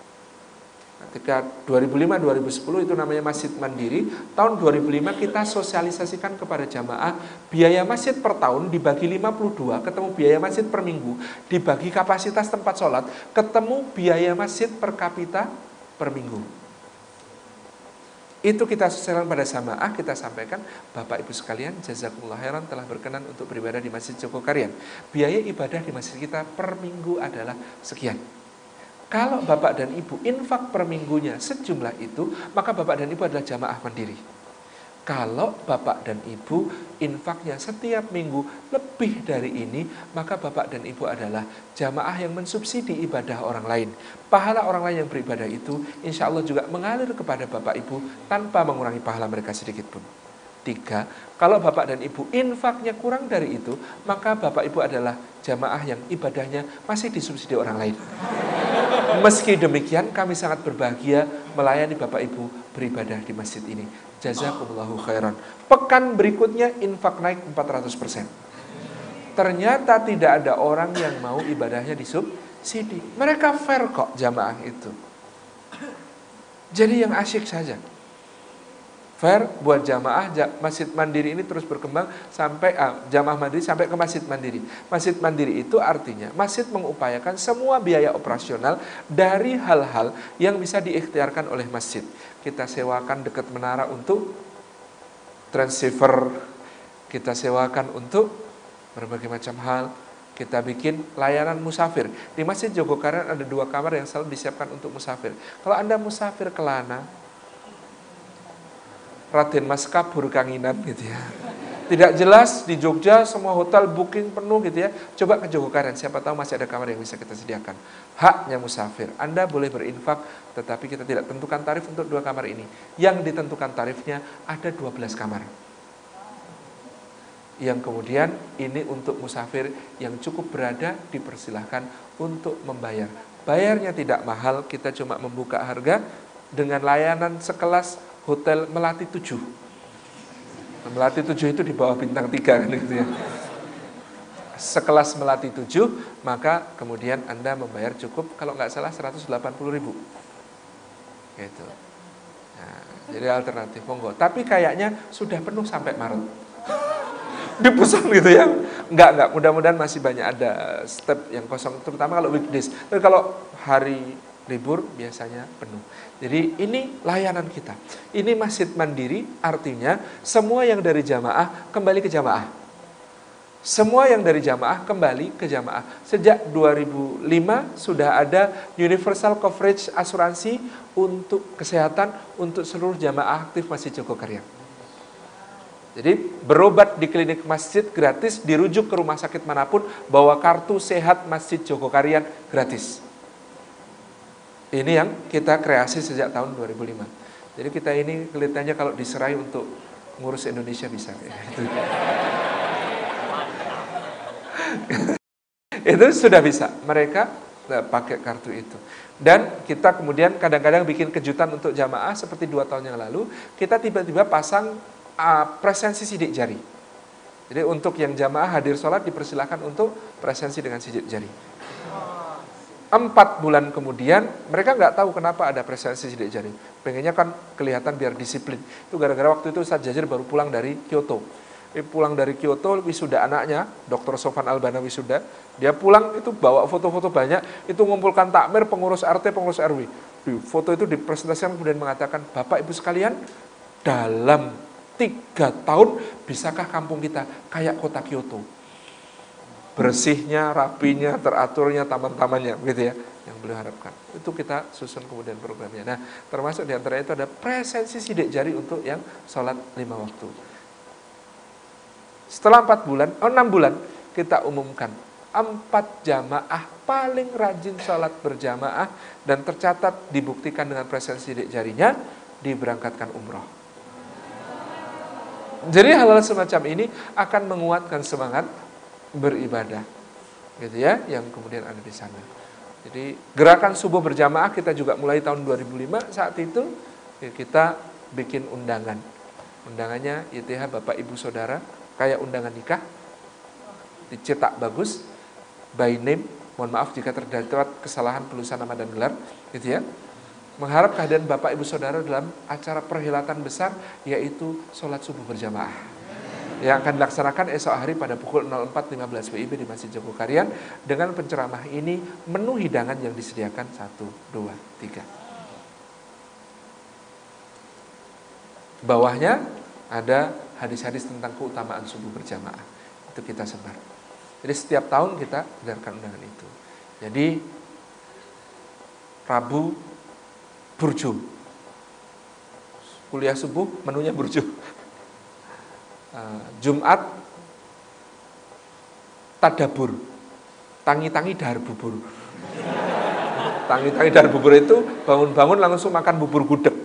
Ketika 2005-2010 itu namanya Masjid Mandiri, tahun 2005 kita sosialisasikan kepada jamaah biaya masjid per tahun dibagi 52, ketemu biaya masjid per minggu, dibagi kapasitas tempat sholat, ketemu biaya masjid per kapita per minggu. Itu kita sosialisasikan pada jamaah, kita sampaikan, Bapak Ibu sekalian, jazakumullah khairan telah berkenan untuk beribadah di Masjid Joko Karyan. Biaya ibadah di masjid kita per minggu adalah sekian. Kalau bapak dan ibu infak per minggunya sejumlah itu, maka bapak dan ibu adalah jamaah mandiri. Kalau bapak dan ibu infaknya setiap minggu lebih dari ini, maka bapak dan ibu adalah jamaah yang mensubsidi ibadah orang lain. Pahala orang lain yang beribadah itu, insya Allah juga mengalir kepada bapak ibu tanpa mengurangi pahala mereka sedikit pun. Tiga, kalau bapak dan ibu infaknya kurang dari itu, maka bapak ibu adalah jamaah yang ibadahnya masih disubsidi orang lain. Meski demikian, kami sangat berbahagia melayani bapak ibu beribadah di masjid ini. Jazakumullahu khairan. Pekan berikutnya infak naik 400%. Ternyata tidak ada orang yang mau ibadahnya disubsidi. Mereka fair kok jamaah itu. Jadi yang asyik saja fair buat jamaah masjid mandiri ini terus berkembang sampai ah, jamaah mandiri sampai ke masjid mandiri. Masjid mandiri itu artinya masjid mengupayakan semua biaya operasional dari hal-hal yang bisa diikhtiarkan oleh masjid. Kita sewakan dekat menara untuk transceiver, kita sewakan untuk berbagai macam hal. Kita bikin layanan musafir. Di Masjid Jogokaryan ada dua kamar yang selalu disiapkan untuk musafir. Kalau Anda musafir ke Lana, Raden Mas kabur kanginan gitu ya. Tidak jelas di Jogja semua hotel booking penuh gitu ya. Coba ke Jogokaryan, siapa tahu masih ada kamar yang bisa kita sediakan. Haknya musafir. Anda boleh berinfak, tetapi kita tidak tentukan tarif untuk dua kamar ini. Yang ditentukan tarifnya ada 12 kamar. Yang kemudian ini untuk musafir yang cukup berada dipersilahkan untuk membayar. Bayarnya tidak mahal, kita cuma membuka harga dengan layanan sekelas Hotel Melati 7. Melati 7 itu di bawah bintang 3 kan gitu ya. Sekelas Melati 7, maka kemudian Anda membayar cukup kalau nggak salah 180 ribu. Gitu. Nah, jadi alternatif monggo. Tapi kayaknya sudah penuh sampai Maret. Dipesan gitu ya. Enggak, enggak. Mudah-mudahan masih banyak ada step yang kosong. Terutama kalau weekdays. Tapi kalau hari libur biasanya penuh. Jadi ini layanan kita. Ini masjid mandiri artinya semua yang dari jamaah kembali ke jamaah. Semua yang dari jamaah kembali ke jamaah. Sejak 2005 sudah ada universal coverage asuransi untuk kesehatan untuk seluruh jamaah aktif Masjid Jogokaryan. Jadi berobat di klinik masjid gratis, dirujuk ke rumah sakit mana pun, bawa kartu sehat Masjid Jogokaryan gratis. Ini yang kita kreasi sejak tahun 2005. Jadi kita ini kelihatannya kalau diserai untuk ngurus Indonesia bisa. Gitu. itu sudah bisa. Mereka eh, pakai kartu itu. Dan kita kemudian kadang-kadang bikin kejutan untuk jamaah seperti dua tahun yang lalu, kita tiba-tiba pasang uh, presensi sidik jari. Jadi untuk yang jamaah hadir sholat dipersilahkan untuk presensi dengan sidik jari. Empat bulan kemudian, mereka nggak tahu kenapa ada presensi sidik jari. Pengennya kan kelihatan biar disiplin. Itu gara-gara waktu itu Ustaz Jazir baru pulang dari Kyoto. pulang dari Kyoto wisuda anaknya, Dr. Sofan Albana wisuda. Dia pulang itu bawa foto-foto banyak, itu ngumpulkan takmir, pengurus RT, pengurus RW. Foto itu dipresentasikan kemudian mengatakan, Bapak Ibu sekalian, dalam tiga tahun bisakah kampung kita kayak kota Kyoto? Bersihnya, rapinya, teraturnya, taman-tamannya, gitu ya yang beliau harapkan. Itu kita susun kemudian programnya. Nah, termasuk di antara itu ada presensi sidik jari untuk yang sholat lima waktu. Setelah empat bulan, oh enam bulan, kita umumkan empat jamaah paling rajin sholat berjamaah dan tercatat dibuktikan dengan presensi sidik jarinya diberangkatkan umroh. Jadi hal-hal semacam ini akan menguatkan semangat beribadah, gitu ya, yang kemudian ada di sana. Jadi gerakan subuh berjamaah kita juga mulai tahun 2005 saat itu ya kita bikin undangan. Undangannya YTH Bapak Ibu Saudara kayak undangan nikah dicetak bagus by name mohon maaf jika terdapat kesalahan penulisan nama dan gelar gitu ya mengharap kehadiran Bapak Ibu Saudara dalam acara perhilatan besar yaitu sholat subuh berjamaah yang akan dilaksanakan esok hari pada pukul 04.15 WIB di Masjid Jogokarian dengan penceramah ini menu hidangan yang disediakan. 1, 2, 3 bawahnya ada hadis-hadis tentang keutamaan subuh berjamaah. Itu kita sebar. Jadi setiap tahun kita dengarkan undangan itu. Jadi Rabu burjo kuliah subuh menunya burjo Eh, Jumat tadabur. Tangi-tangi dahar bubur. Tangi-tangi dahar bubur itu bangun-bangun langsung makan bubur gudeg.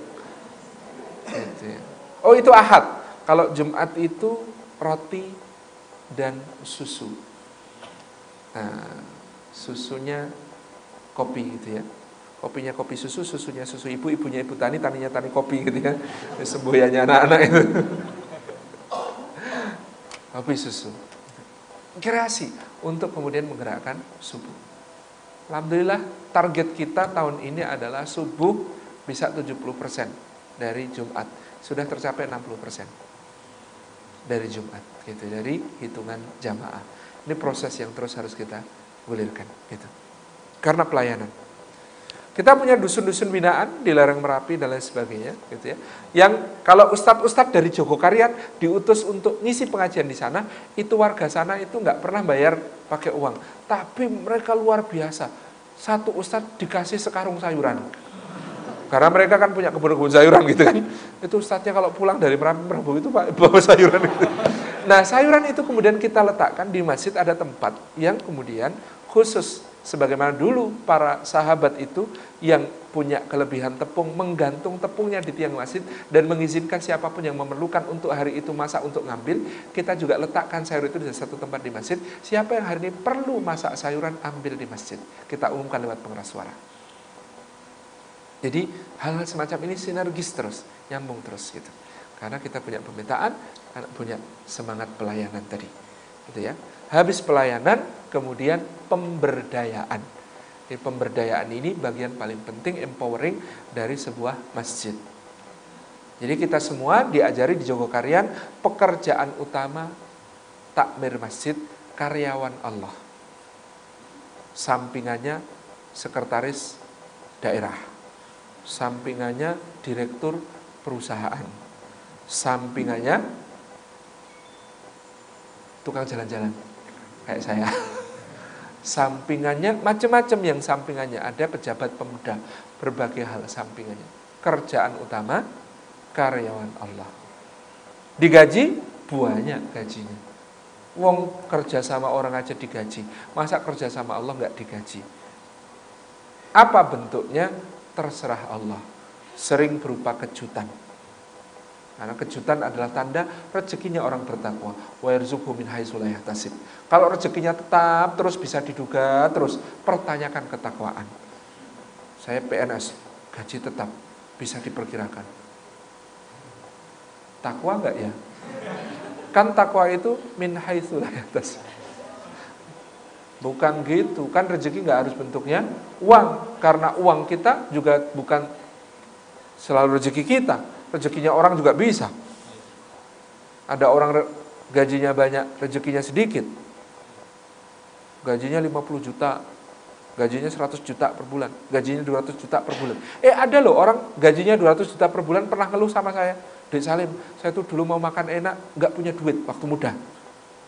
Gitu ya. oh itu ahad. Kalau Jumat itu roti dan susu. Nah, susunya kopi gitu ya. Kopinya kopi susu, susunya susu ibu, ibunya ibu tani, taninya tani kopi gitu ya. Semboyannya anak-anak itu kopi susu. Kreasi untuk kemudian menggerakkan subuh. Alhamdulillah target kita tahun ini adalah subuh bisa 70% dari Jumat. Sudah tercapai 60% dari Jumat gitu dari hitungan jamaah. Ini proses yang terus harus kita gulirkan gitu. Karena pelayanan. Kita punya dusun-dusun binaan di lereng Merapi dan lain sebagainya, gitu ya. Yang kalau ustadz-ustadz dari Jogokarian diutus untuk ngisi pengajian di sana, itu warga sana itu nggak pernah bayar pakai uang, tapi mereka luar biasa. Satu ustadz dikasih sekarung sayuran. Karena mereka kan punya kebun-kebun sayuran gitu kan. Itu ustadznya kalau pulang dari Merapi Merabu itu bawa sayuran gitu. Nah sayuran itu kemudian kita letakkan di masjid ada tempat yang kemudian khusus sebagaimana dulu para sahabat itu yang punya kelebihan tepung menggantung tepungnya di tiang masjid dan mengizinkan siapa pun yang memerlukan untuk hari itu masak untuk ngambil kita juga letakkan sayur itu di satu tempat di masjid. Siapa yang hari ini perlu masak sayuran ambil di masjid. Kita umumkan lewat pengeras suara. Jadi hal-hal semacam ini sinergis terus nyambung terus gitu. Karena kita punya permintaan punya semangat pelayanan tadi gitu ya. Habis pelayanan kemudian pemberdayaan. Jadi pemberdayaan ini bagian paling penting empowering dari sebuah masjid. Jadi kita semua diajari di Jogokarian pekerjaan utama takmir masjid karyawan Allah. Sampingannya sekretaris daerah. Sampingannya direktur perusahaan. Sampingannya tukang jalan-jalan kayak saya sampingannya macam-macam yang sampingannya. Ada pejabat pemuda berbagai hal sampingannya. Kerjaan utama karyawan Allah. Digaji banyak gajinya. Wong kerja sama orang aja digaji. Masa kerja sama Allah nggak digaji? Apa bentuknya? Terserah Allah. Sering berupa kejutan karena kejutan adalah tanda rezekinya orang bertakwa. Wa min tasib. Kalau rezekinya tetap terus bisa diduga, terus pertanyakan ketakwaan. Saya PNS, gaji tetap bisa diperkirakan. Takwa enggak ya? Kan takwa itu min tasib. Bukan gitu, kan rezeki nggak harus bentuknya uang, karena uang kita juga bukan selalu rezeki kita rezekinya orang juga bisa. Ada orang gajinya banyak, rezekinya sedikit. Gajinya 50 juta, gajinya 100 juta per bulan, gajinya 200 juta per bulan. Eh ada loh orang gajinya 200 juta per bulan pernah ngeluh sama saya. Dek Salim, saya tuh dulu mau makan enak, nggak punya duit waktu muda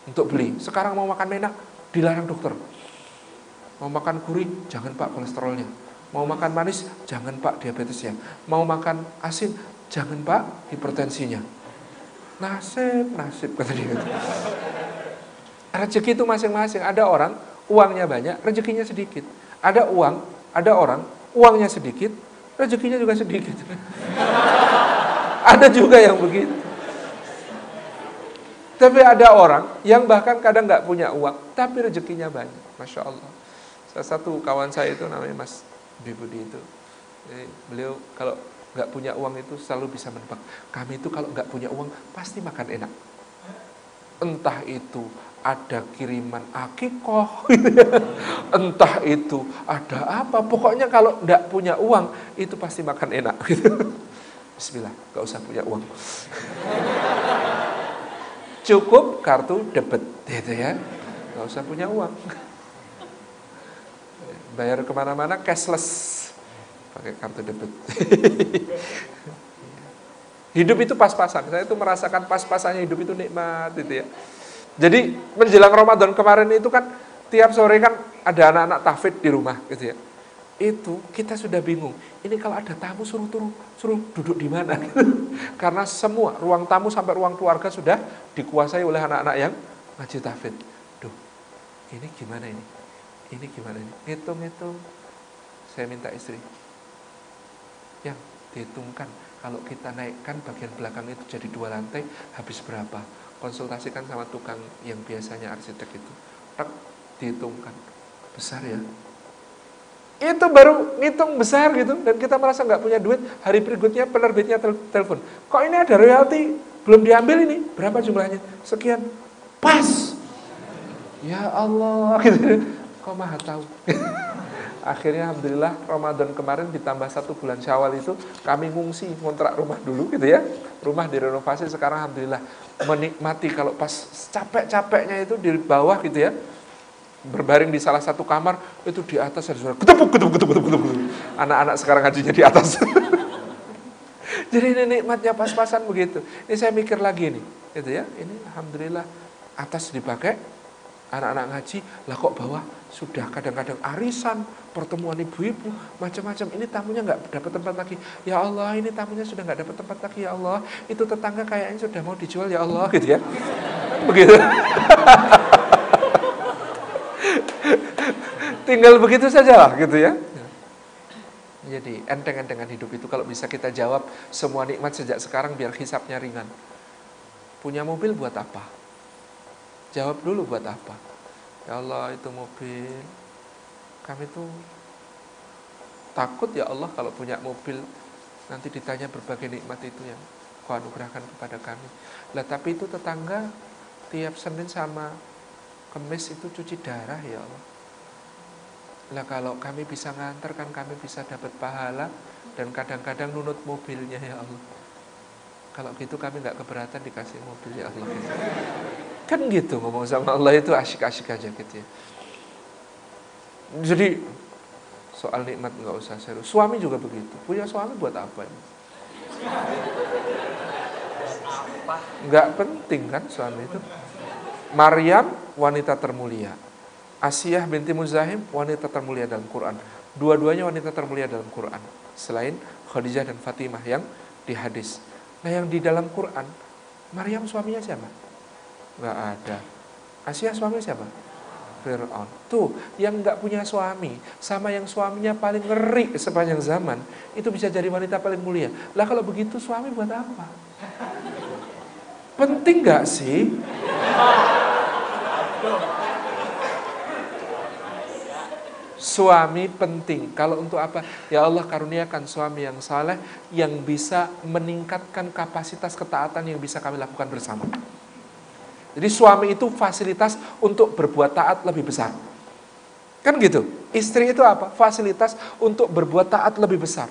untuk beli. Sekarang mau makan enak, dilarang dokter. Mau makan gurih, jangan pak kolesterolnya. Mau makan manis, jangan pak diabetesnya. Mau makan asin, jangan pak hipertensinya. Nasib, nasib kata dia. Rezeki itu masing-masing. Ada orang uangnya banyak, rezekinya sedikit. Ada uang, ada orang uangnya sedikit, rezekinya juga sedikit. ada juga yang begitu. Tapi ada orang yang bahkan kadang nggak punya uang, tapi rezekinya banyak. Masya Allah. Salah satu kawan saya itu namanya Mas Bibudi itu. Jadi beliau kalau nggak punya uang itu selalu bisa menebak. Kami itu kalau nggak punya uang pasti makan enak. Entah itu ada kiriman akikoh, entah itu ada apa. Pokoknya kalau nggak punya uang itu pasti makan enak. Bismillah, nggak usah punya uang. Cukup kartu debit, gitu ya. Nggak usah punya uang. Bayar ke mana-mana cashless pakai kartu debit. hidup itu pas-pasan. Saya itu merasakan pas-pasannya hidup itu nikmat gitu ya. Jadi menjelang Ramadan kemarin itu kan tiap sore kan ada anak-anak tafid di rumah gitu ya. Itu kita sudah bingung. Ini kalau ada tamu suruh turun, suruh duduk di mana? Karena semua ruang tamu sampai ruang keluarga sudah dikuasai oleh anak-anak yang ngaji tafid. Duh, ini gimana ini? Ini gimana ini? Hitung-hitung. Saya minta istri, yang dihitungkan. Kalau kita naikkan bagian belakang itu jadi dua lantai habis berapa? Konsultasikan sama tukang yang biasanya arsitek itu. Tak dihitungkan. Besar ya? Itu baru ngitung besar gitu dan kita merasa nggak punya duit hari berikutnya penerbitnya tel telepon. Kok ini ada royalti? Belum diambil ini? Berapa jumlahnya? Sekian. Pas! Ya Allah gitu. Kok maha tahu akhirnya alhamdulillah Ramadan kemarin ditambah satu bulan Syawal itu kami ngungsi ngontrak rumah dulu gitu ya. Rumah direnovasi sekarang alhamdulillah menikmati. Kalau pas capek-capeknya itu di bawah gitu ya berbaring di salah satu kamar itu di atas ada suara ketepuk ketepuk ketepuk ketepuk anak-anak sekarang ngajinya di atas. Jadi ini nikmatnya pas-pasan begitu. Ini saya mikir lagi nih gitu ya. Ini alhamdulillah atas dipakai anak-anak ngaji lah kok bawah? Sudah kadang-kadang arisan pertemuan ibu-ibu macam-macam. Ini tamunya nggak dapat tempat lagi. Ya Allah ini tamunya sudah nggak dapat tempat lagi ya Allah. Itu tetangga kayaknya sudah mau dijual ya Allah gitu ya. Begitu. Tinggal begitu saja lah gitu ya. Jadi enteng-entengan hidup itu kalau bisa kita jawab semua nikmat sejak sekarang biar hisapnya ringan. Punya mobil buat apa jawab dulu buat apa ya Allah itu mobil kami tuh takut ya Allah kalau punya mobil nanti ditanya berbagai nikmat itu yang kau anugerahkan kepada kami. Lah tapi itu tetangga tiap Senin sama Kemis itu cuci darah ya Allah. Lah kalau kami bisa nganter kan kami bisa dapat pahala dan kadang-kadang nunut mobilnya ya Allah. Kalau gitu kami nggak keberatan dikasih mobil ya Allah. Kan gitu ngomong sama Allah itu asyik-asyik aja gitu ya. Jadi soal nikmat nggak usah serius. Suami juga begitu. Punya suami buat apa ini? Nggak penting kan suami itu. Maryam wanita termulia. Asiyah binti Muzahim wanita termulia dalam Quran. Dua-duanya wanita termulia dalam Quran. Selain Khadijah dan Fatimah yang di hadis. Nah yang di dalam Quran, Maryam suaminya siapa? Nggak ada. Asia suaminya siapa? Fir'aun. Tuh, yang nggak punya suami, sama yang suaminya paling ngeri sepanjang zaman, itu bisa jadi wanita paling mulia. Lah kalau begitu suami buat apa? Penting nggak sih? Suami penting. Kalau untuk apa? Ya Allah karuniakan suami yang saleh yang bisa meningkatkan kapasitas ketaatan yang bisa kami lakukan bersama. Jadi suami itu fasilitas untuk berbuat taat lebih besar. Kan gitu. Istri itu apa? Fasilitas untuk berbuat taat lebih besar.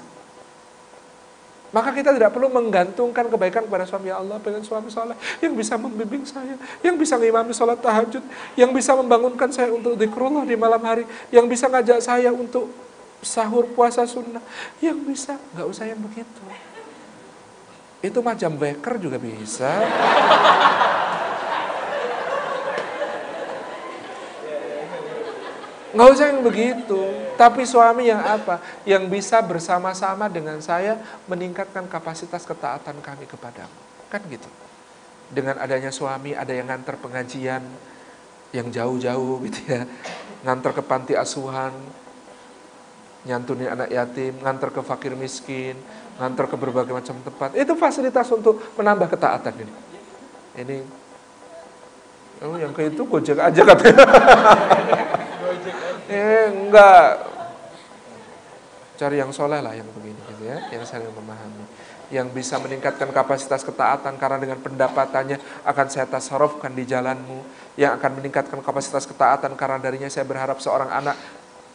Maka kita tidak perlu menggantungkan kebaikan kepada suami ya Allah, pengen suami soleh yang bisa membimbing saya, yang bisa ngimami sholat tahajud, yang bisa membangunkan saya untuk zikrullah di malam hari, yang bisa ngajak saya untuk sahur puasa sunnah, yang bisa, nggak usah yang begitu. Itu macam beker juga bisa. Nggak usah yang begitu. Tapi suami yang apa? Yang bisa bersama-sama dengan saya meningkatkan kapasitas ketaatan kami kepadamu. Kan gitu. Dengan adanya suami, ada yang ngantar pengajian, yang jauh-jauh gitu ya. Ngantar ke panti asuhan, nyantuni anak yatim, ngantar ke fakir miskin, ngantar ke berbagai macam tempat. Itu fasilitas untuk menambah ketaatan ini. Ini, oh yang kayak itu gojek aja katanya. Eh, enggak. Cari yang soleh lah yang begini gitu ya, yang saling memahami. Yang bisa meningkatkan kapasitas ketaatan karena dengan pendapatannya akan saya tasarufkan di jalanmu. Yang akan meningkatkan kapasitas ketaatan karena darinya saya berharap seorang anak,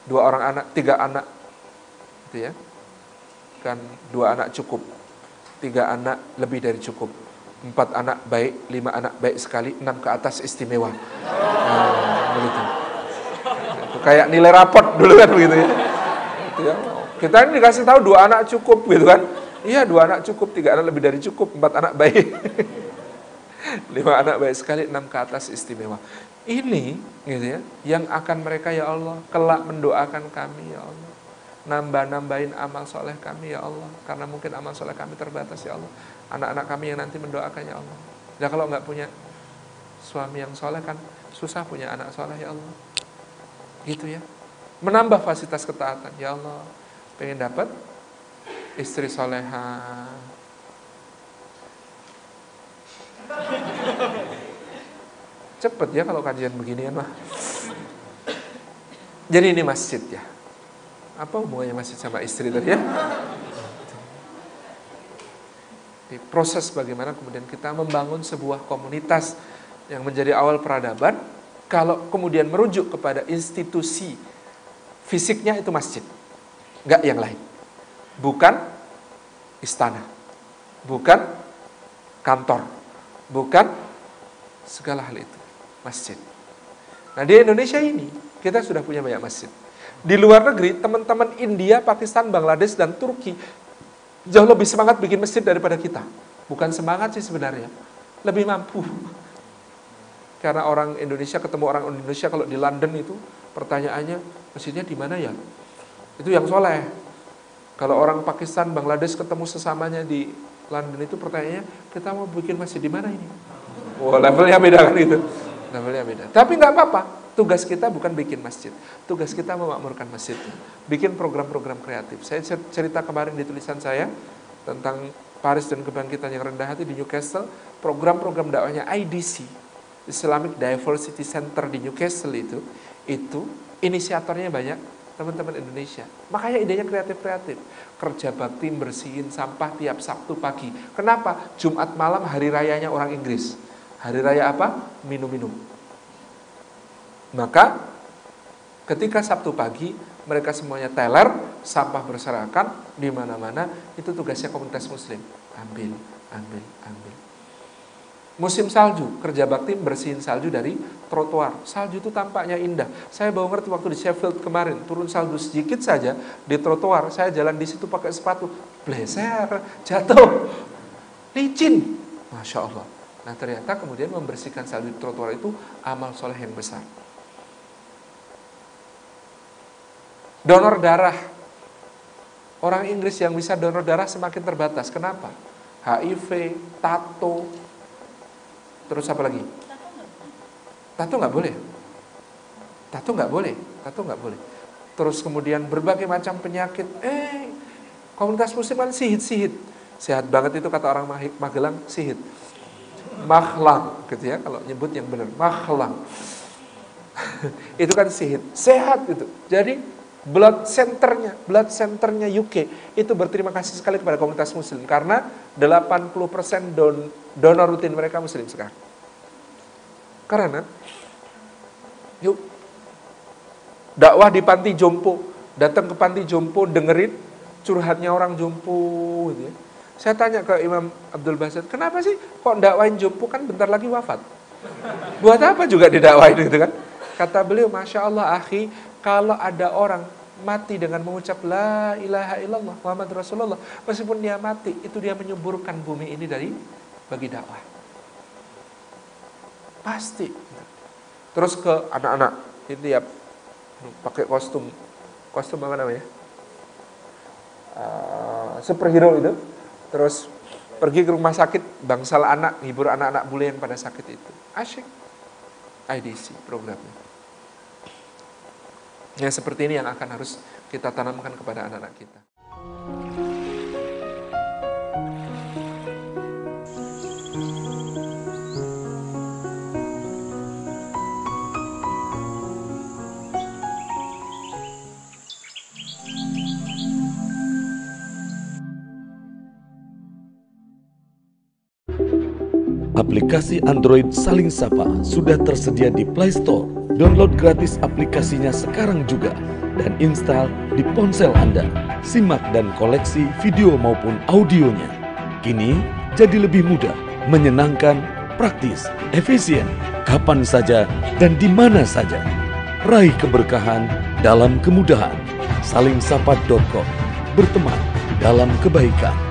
dua orang anak, tiga anak. Gitu ya. Kan dua anak cukup. Tiga anak lebih dari cukup. Empat anak baik, lima anak baik sekali, enam ke atas istimewa. Nah, kayak nilai rapot dulu kan begitu ya. Gitu ya. Kita ini dikasih tahu dua anak cukup gitu kan. Iya dua anak cukup, tiga anak lebih dari cukup, empat anak baik. Lima anak baik sekali, enam ke atas istimewa. Ini gitu ya, yang akan mereka ya Allah kelak mendoakan kami ya Allah. Nambah-nambahin amal soleh kami ya Allah. Karena mungkin amal soleh kami terbatas ya Allah. Anak-anak kami yang nanti mendoakan ya Allah. Ya kalau nggak punya suami yang soleh kan susah punya anak soleh ya Allah. Gitu ya. Menambah fasilitas ketaatan. Ya Allah, pengen dapat istri soleha. Cepet ya kalau kajian beginian mah. Jadi ini masjid ya. Apa hubungannya masjid sama istri tadi ya? Di proses bagaimana kemudian kita membangun sebuah komunitas yang menjadi awal peradaban kalau kemudian merujuk kepada institusi fisiknya itu masjid. Enggak yang lain. Bukan istana. Bukan kantor. Bukan segala hal itu. Masjid. Nah di Indonesia ini kita sudah punya banyak masjid. Di luar negeri teman-teman India, Pakistan, Bangladesh dan Turki jauh lebih semangat bikin masjid daripada kita. Bukan semangat sih sebenarnya. Lebih mampu. Karena orang Indonesia ketemu orang Indonesia kalau di London itu pertanyaannya masjidnya di mana ya? Itu yang soleh. Kalau orang Pakistan, Bangladesh ketemu sesamanya di London itu pertanyaannya kita mau bikin masjid di mana ini? Wow, levelnya beda kan itu. Levelnya beda. Tapi nggak apa-apa. Tugas kita bukan bikin masjid. Tugas kita memakmurkan masjid. Bikin program-program kreatif. Saya cerita kemarin di tulisan saya tentang Paris dan kebangkitan yang rendah hati di Newcastle. Program-program dakwahnya IDC Islamic Diversity Center di Newcastle itu, itu inisiatornya banyak teman-teman Indonesia. Makanya idenya kreatif-kreatif. Kerja bakti bersihin sampah tiap Sabtu pagi. Kenapa? Jumat malam hari rayanya orang Inggris. Hari raya apa? Minum-minum. Maka ketika Sabtu pagi mereka semuanya teler, sampah berserakan di mana-mana, itu tugasnya komunitas muslim. Ambil, ambil, ambil. Musim salju, kerja bakti bersihin salju dari trotoar. Salju itu tampaknya indah. Saya bawa ngerti waktu di Sheffield kemarin, turun salju sedikit saja di trotoar. Saya jalan di situ pakai sepatu, bleser, jatuh, licin. Masya Allah. Nah ternyata kemudian membersihkan salju di trotoar itu amal soleh yang besar. Donor darah. Orang Inggris yang bisa donor darah semakin terbatas. Kenapa? HIV, tato, Terus apa lagi? Tato nggak boleh. Tato nggak boleh. Tato nggak boleh. Terus kemudian berbagai macam penyakit. Eh, komunitas muslim kan sihit-sihit. Sehat banget itu kata orang Magelang, sihit. Mahlang, gitu ya, kalau nyebut yang benar. Mahlang. itu kan sihit. Sehat itu. Jadi blood centernya, blood centernya UK itu berterima kasih sekali kepada komunitas muslim karena 80% don, donor rutin mereka muslim sekarang. Karena yuk dakwah di panti jompo, datang ke panti jompo dengerin curhatnya orang jompo gitu ya. Saya tanya ke Imam Abdul Basit, kenapa sih kok dakwain jumpu kan bentar lagi wafat? Buat apa juga didakwain gitu kan? Kata beliau, Masya Allah akhi, kalau ada orang mati dengan mengucap La ilaha illallah Muhammad Rasulullah, meskipun dia mati, itu dia menyuburkan bumi ini dari bagi dakwah. Pasti. Terus ke anak-anak, itu ya pakai kostum, kostum apa namanya? Uh, superhero itu terus pergi ke rumah sakit bangsal anak hibur anak-anak bule yang pada sakit itu asyik IDC programnya ya seperti ini yang akan harus kita tanamkan kepada anak-anak kita Aplikasi Android Saling Sapa sudah tersedia di Play Store. Download gratis aplikasinya sekarang juga dan install di ponsel Anda. Simak dan koleksi video maupun audionya. Kini jadi lebih mudah, menyenangkan, praktis, efisien, kapan saja dan di mana saja. Raih keberkahan dalam kemudahan. Salingsapa.com Berteman dalam kebaikan.